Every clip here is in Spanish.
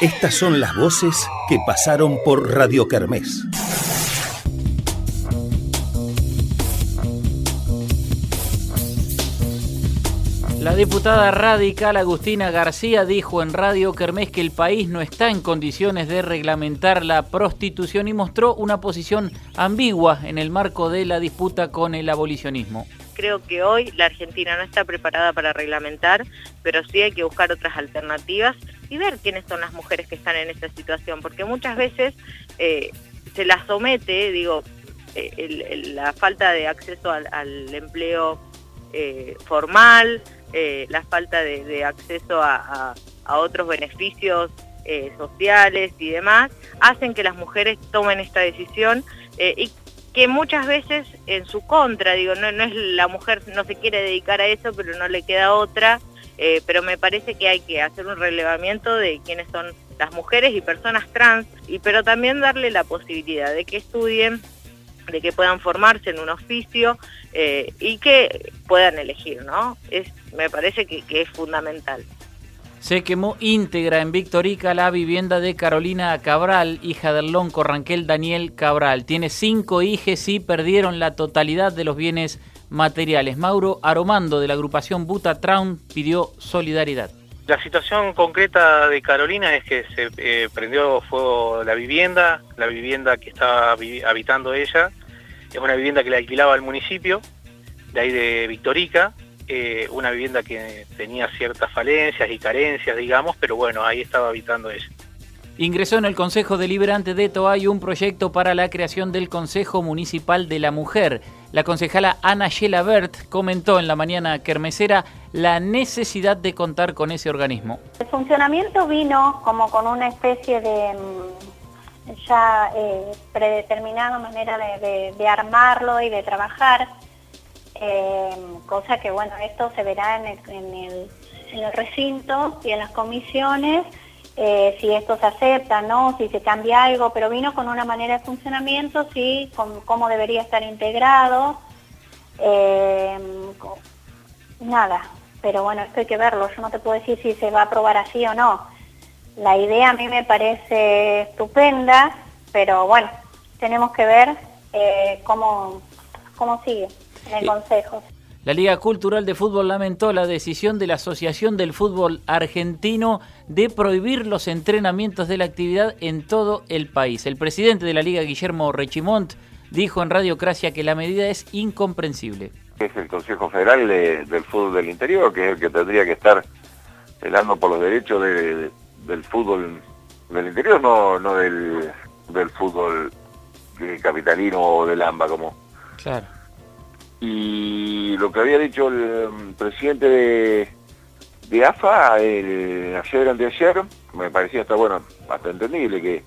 Estas son las voces que pasaron por Radio Kermés. La diputada radical Agustina García dijo en Radio Kermés que el país no está en condiciones de reglamentar la prostitución y mostró una posición ambigua en el marco de la disputa con el abolicionismo. Creo que hoy la Argentina no está preparada para reglamentar, pero sí hay que buscar otras alternativas y ver quiénes son las mujeres que están en esta situación, porque muchas veces eh, se las somete, digo, eh, la falta de acceso al, empleo eh, formal, la falta de, acceso a, otros beneficios sociales y demás, hacen que las mujeres tomen esta decisión y que muchas veces en su contra, digo, no, es la mujer no se quiere dedicar a eso, pero no le queda otra, pero me parece que hay que hacer un relevamiento de quiénes son las mujeres y personas trans, y pero también darle la posibilidad de que estudien de que puedan formarse en un oficio eh, y que puedan elegir, ¿no? Es, me parece que, es fundamental. Se quemó íntegra en Victorica la vivienda de Carolina Cabral, hija del lonco Ranquel Daniel Cabral. Tiene cinco hijos y perdieron la totalidad de los bienes materiales. Mauro Aromando de la agrupación Buta Traun pidió solidaridad. La situación concreta de Carolina es que se eh, prendió fuego la vivienda, la vivienda que estaba habitando ella, es una vivienda que le alquilaba al municipio, de ahí de Victorica, eh, una vivienda que tenía ciertas falencias y carencias, digamos, pero bueno, ahí estaba habitando ella. Ingresó en el Consejo Deliberante de Toay un proyecto para la creación del Consejo Municipal de la Mujer. La concejala Ana Bert comentó en la mañana kermesera la necesidad de contar con ese organismo. El funcionamiento vino como con una especie de mm, ya eh, predeterminada manera de, armarlo y de trabajar, eh, cosa que bueno, esto se verá en el recinto y en las comisiones eh, si esto se acepta, ¿no? si se cambia algo, pero vino con una manera de funcionamiento, sí, con cómo debería estar integrado. Eh, nada, pero bueno, esto hay que verlo, yo no te puedo decir si se va a aprobar así o no. La idea a mí me parece estupenda, pero bueno, tenemos que ver eh, cómo, cómo sigue en el Consejo. La Liga Cultural de Fútbol lamentó la decisión de la Asociación del Fútbol Argentino de prohibir los entrenamientos de la actividad en todo el país. El presidente de la Liga, Guillermo Rechimont, dijo en Radiocracia que la medida es incomprensible. Es el Consejo Federal del Fútbol del Interior, que es el que tendría que estar velando por los derechos del fútbol del interior, no, no del, del fútbol capitalino o del AMBA como... Claro y lo que había dicho el um, presidente de, de AFA el, ayer anteayer, me parecía hasta bueno, hasta entendible que,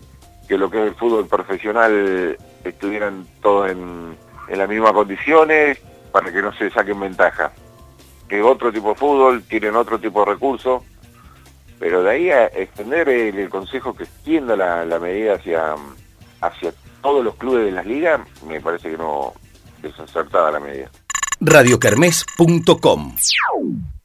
que lo que es el fútbol profesional estuvieran todos en, en las mismas condiciones para que no se saquen ventaja. Que otro tipo de fútbol tienen otro tipo de recursos, pero de ahí a extender el, consejo que extienda la, la medida hacia, hacia todos los clubes de las ligas, me parece que no, desacertada la medida. radiocarmes.com